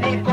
Friday.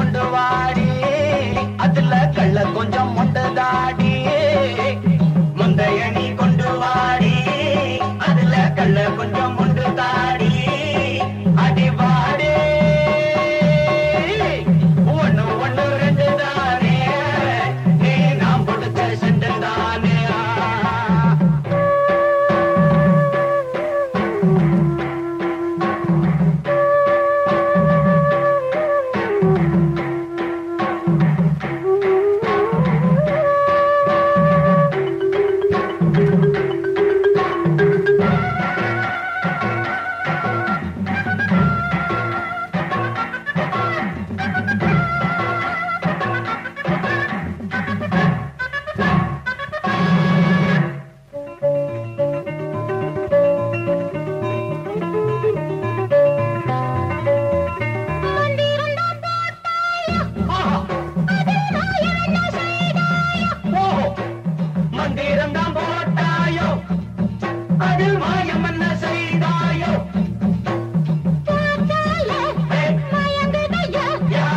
அதில் மாயம் என்ன செய்தாயோ யா,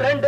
ரெண்டு